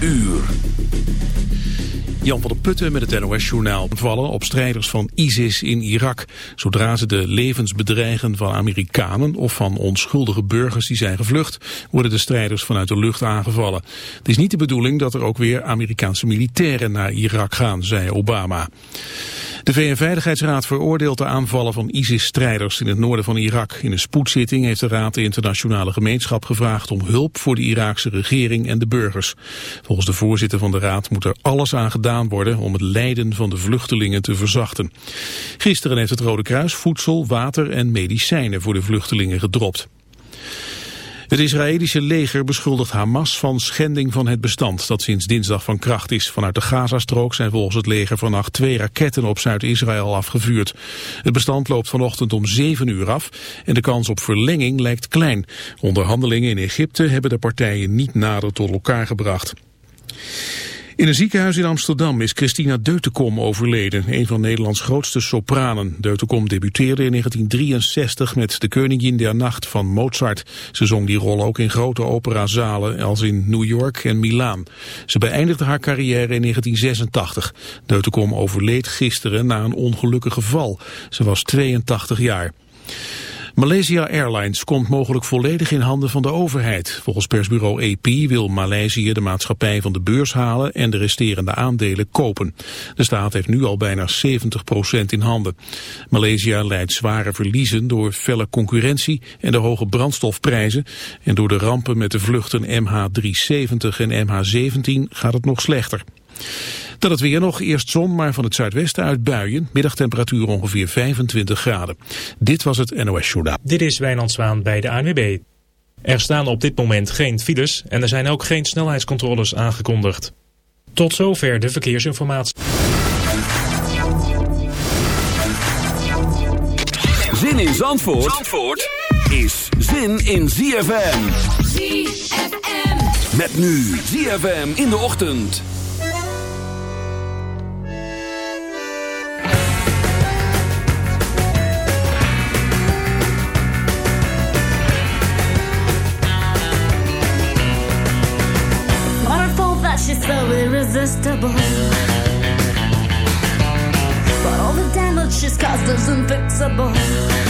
uur. Jan van der Putten met het NOS-journaal vallen op strijders van ISIS in Irak. Zodra ze de levens bedreigen van Amerikanen of van onschuldige burgers die zijn gevlucht, worden de strijders vanuit de lucht aangevallen. Het is niet de bedoeling dat er ook weer Amerikaanse militairen naar Irak gaan, zei Obama. De VN-veiligheidsraad veroordeelt de aanvallen van ISIS-strijders in het noorden van Irak. In een spoedzitting heeft de raad de internationale gemeenschap gevraagd om hulp voor de Iraakse regering en de burgers. Volgens de voorzitter van de raad moet er alles aan gedaan worden om het lijden van de vluchtelingen te verzachten. Gisteren heeft het Rode Kruis voedsel, water en medicijnen voor de vluchtelingen gedropt. Het Israëlische leger beschuldigt Hamas van schending van het bestand dat sinds dinsdag van kracht is. Vanuit de Gazastrook zijn volgens het leger vannacht twee raketten op Zuid-Israël afgevuurd. Het bestand loopt vanochtend om 7 uur af en de kans op verlenging lijkt klein. Onderhandelingen in Egypte hebben de partijen niet nader tot elkaar gebracht. In een ziekenhuis in Amsterdam is Christina Deutekom overleden, een van Nederlands grootste sopranen. Deutekom debuteerde in 1963 met De Koningin der Nacht van Mozart. Ze zong die rol ook in grote operazalen als in New York en Milaan. Ze beëindigde haar carrière in 1986. Deutekom overleed gisteren na een ongelukkige val. Ze was 82 jaar. Malaysia Airlines komt mogelijk volledig in handen van de overheid. Volgens persbureau AP wil Maleisië de maatschappij van de beurs halen en de resterende aandelen kopen. De staat heeft nu al bijna 70% in handen. Malaysia leidt zware verliezen door felle concurrentie en de hoge brandstofprijzen. En door de rampen met de vluchten MH370 en MH17 gaat het nog slechter. Dan het weer nog, eerst zon, maar van het zuidwesten uit buien. Middagtemperatuur ongeveer 25 graden. Dit was het NOS Journaal. Dit is Wijnand Zwaan bij de ANWB. Er staan op dit moment geen files en er zijn ook geen snelheidscontroles aangekondigd. Tot zover de verkeersinformatie. Zin in Zandvoort, Zandvoort is zin in ZFM. ZFM. Met nu ZFM in de ochtend. Irresistible. But all the damage she's caused is unfixable.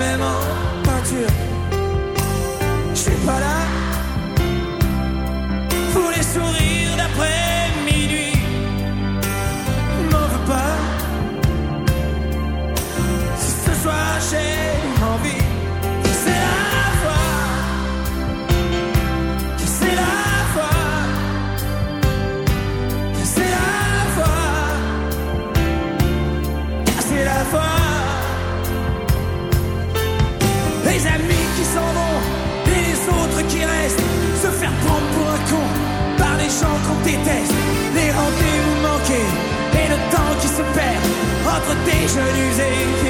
même en peinture. Je suis pas là je n'usais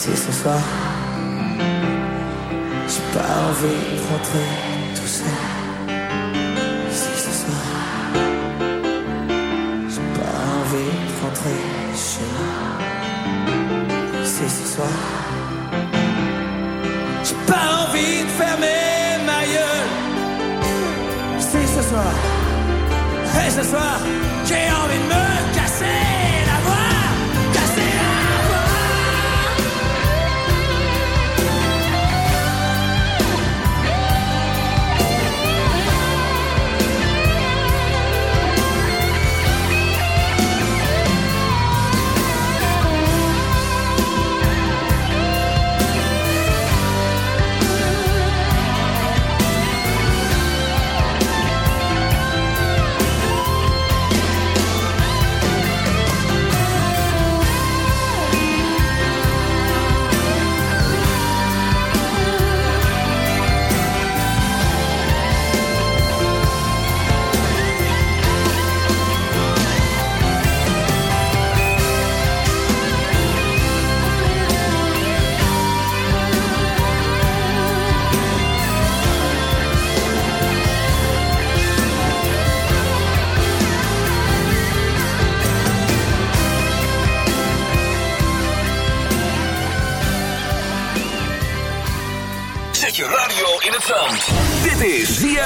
ici ce soir. J'ai pas envie de rentrer tout seul. Ici ce soir. J'ai pas envie de rentrer chez moi. Ici ce soir. J'ai pas envie de fermer ma gueule. Ici ce soir. Hey ce soir.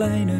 Kleine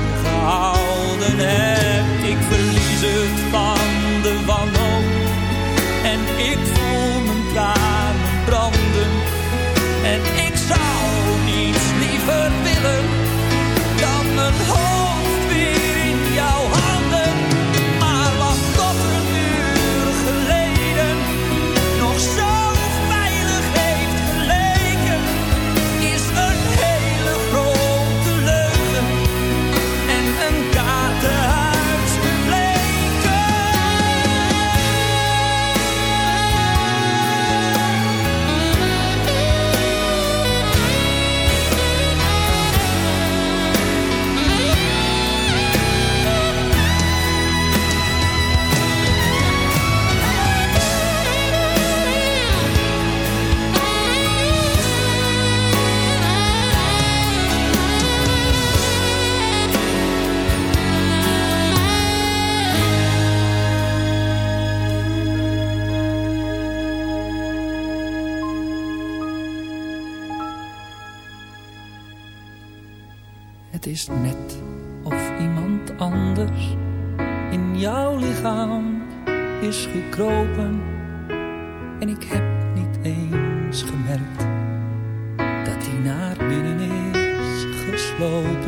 gehouden hebt? Ik verlies het van de wanhoop en ik voel mijn tranen branden. En in jouw lichaam is gekropen. En ik heb niet eens gemerkt dat hij naar binnen is geslopen.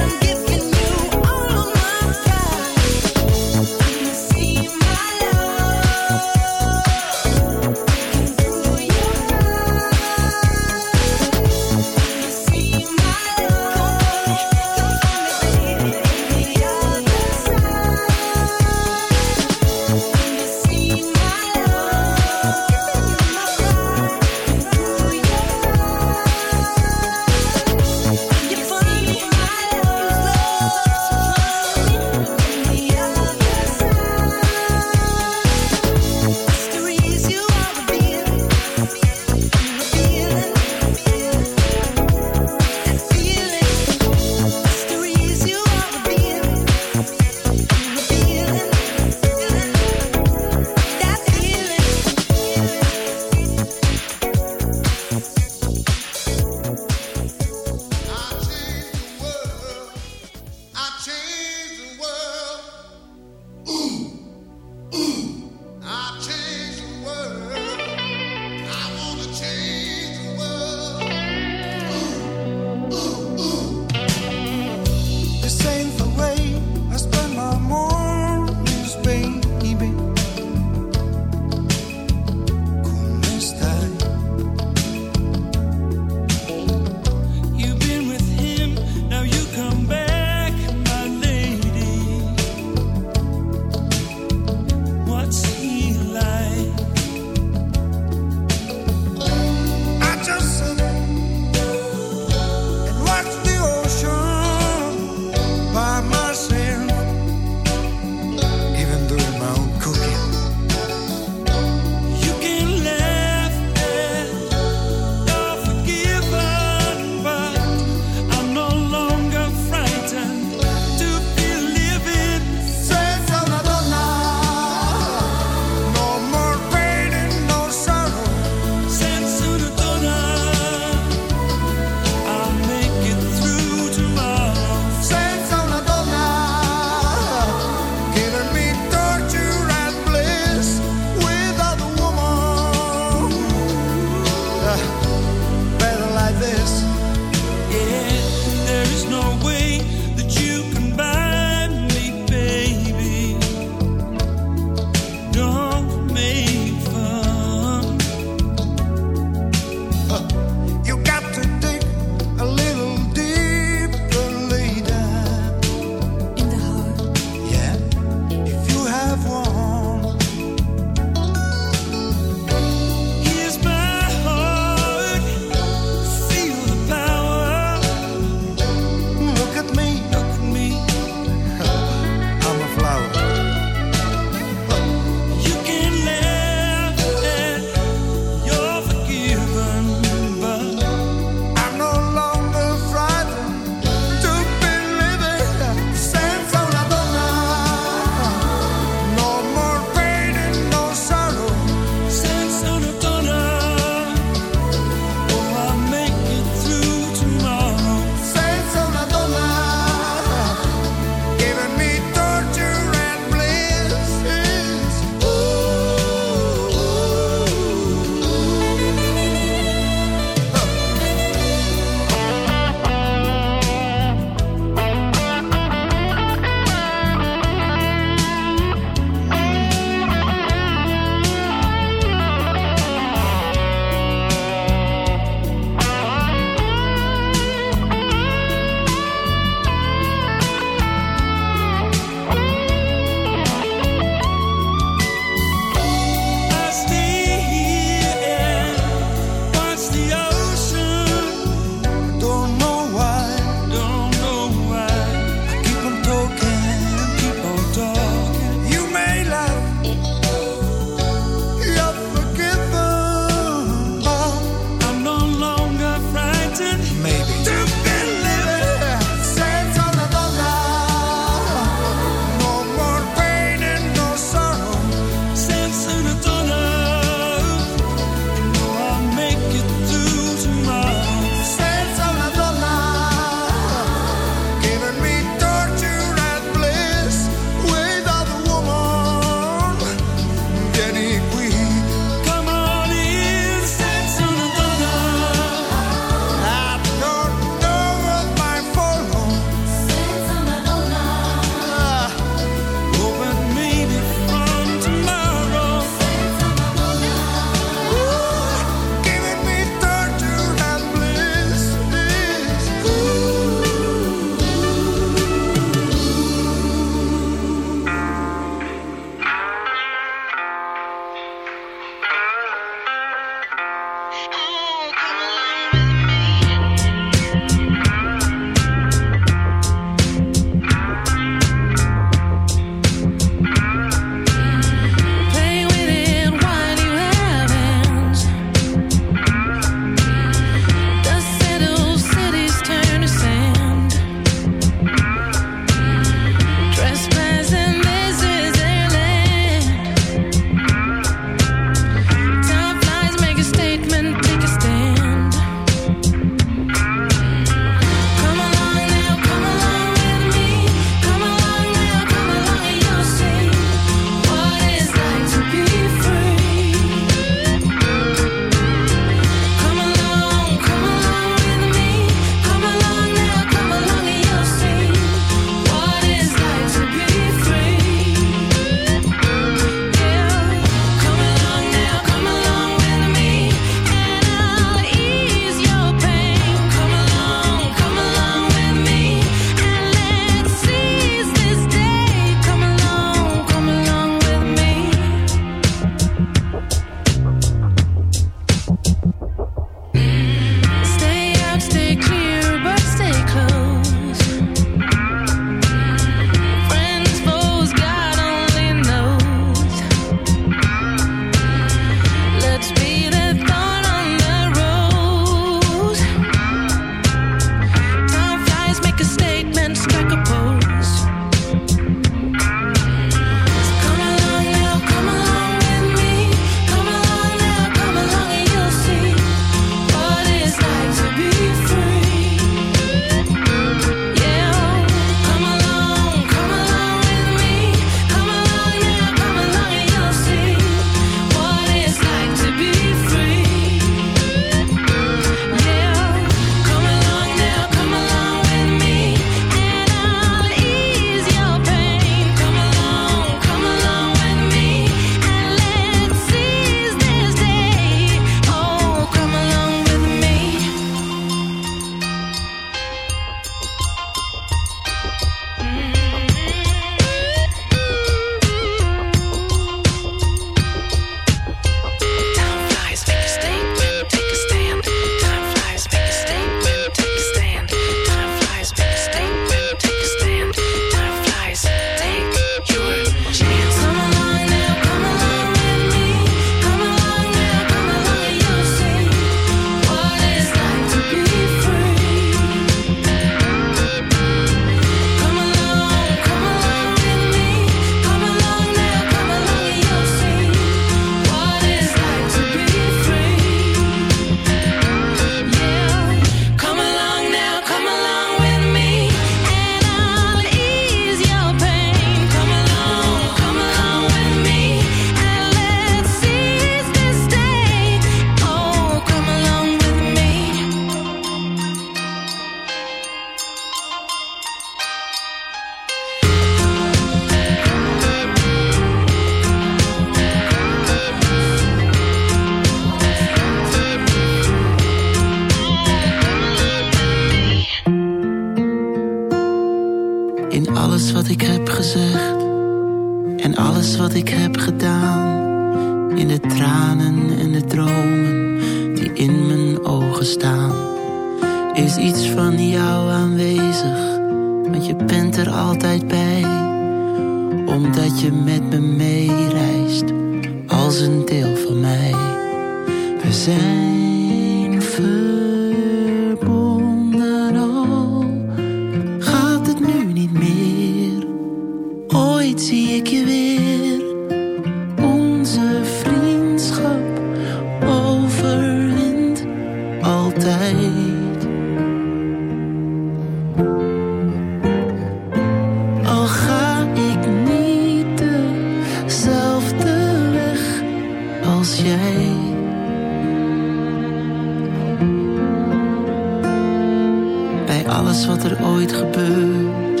alles wat er ooit gebeurt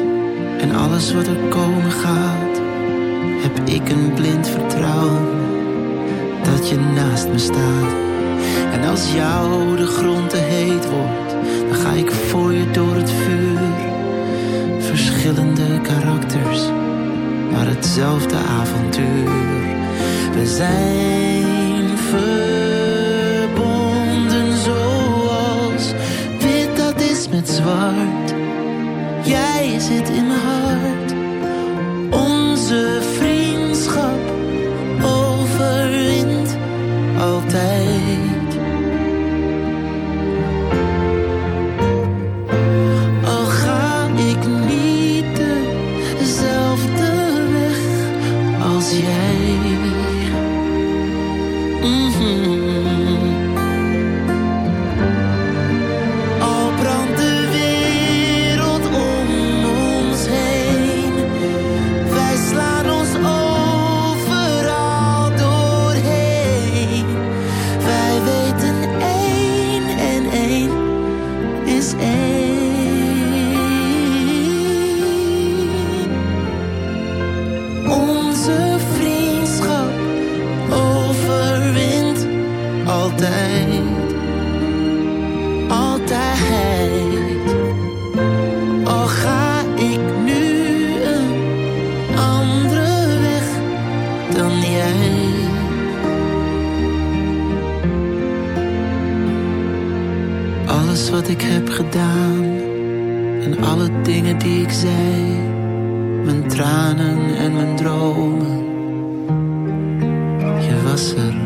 en alles wat er komen gaat, heb ik een blind vertrouwen dat je naast me staat. En als jou de grond te heet wordt, dan ga ik voor je door het vuur. Verschillende karakters, maar hetzelfde avontuur. We zijn ver met zwart. Jij zit in mijn hart. Onze vriend. hacer.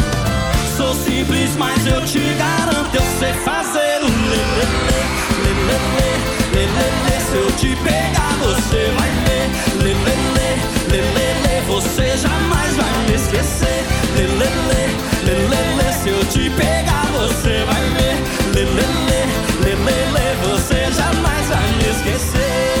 Sou simples, mas eu te garanto, eu sei fazer o lelele, lelele, lelele. Se eu te pegar, você vai ver, lelele, lelele. Você jamais vai me esquecer, lelele, lelele. Se eu te pegar, você vai ver, lelele, lelele. Você jamais vai me esquecer.